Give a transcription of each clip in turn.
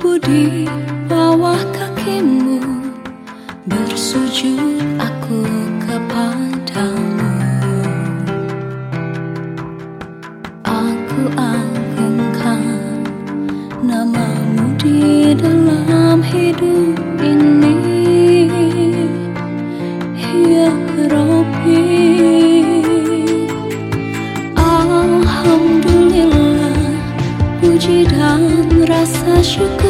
tubuh di bawah kakimu. Bersujud aku kepadamu. Aku agungkan namamu di dalam hidup ini. Ya Rabbi Alhamdulillah puji dan rasa syukur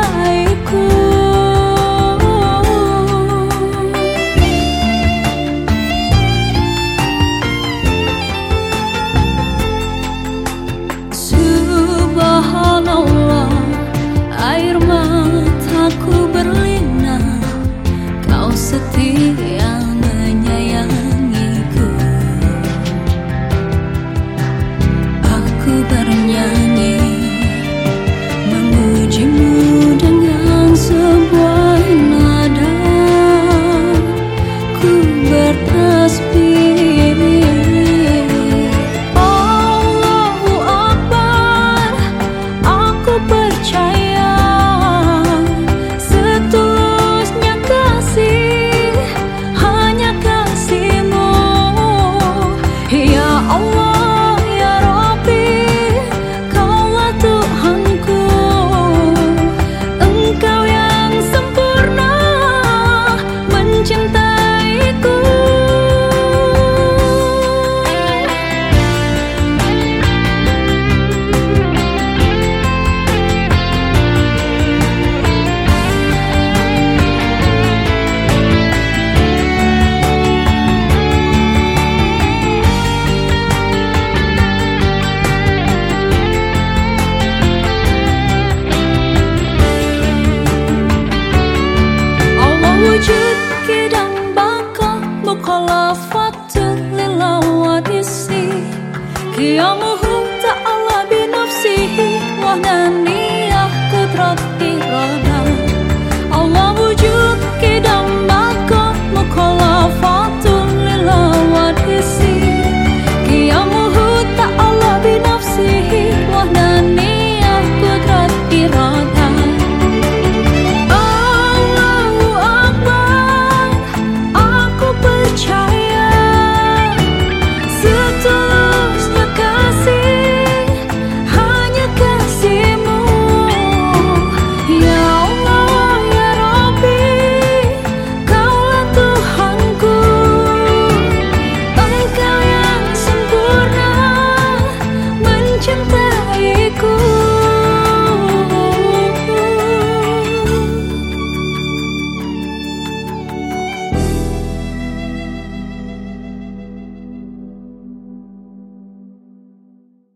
Kiamuhu ta'ala binafsihi. Wahnani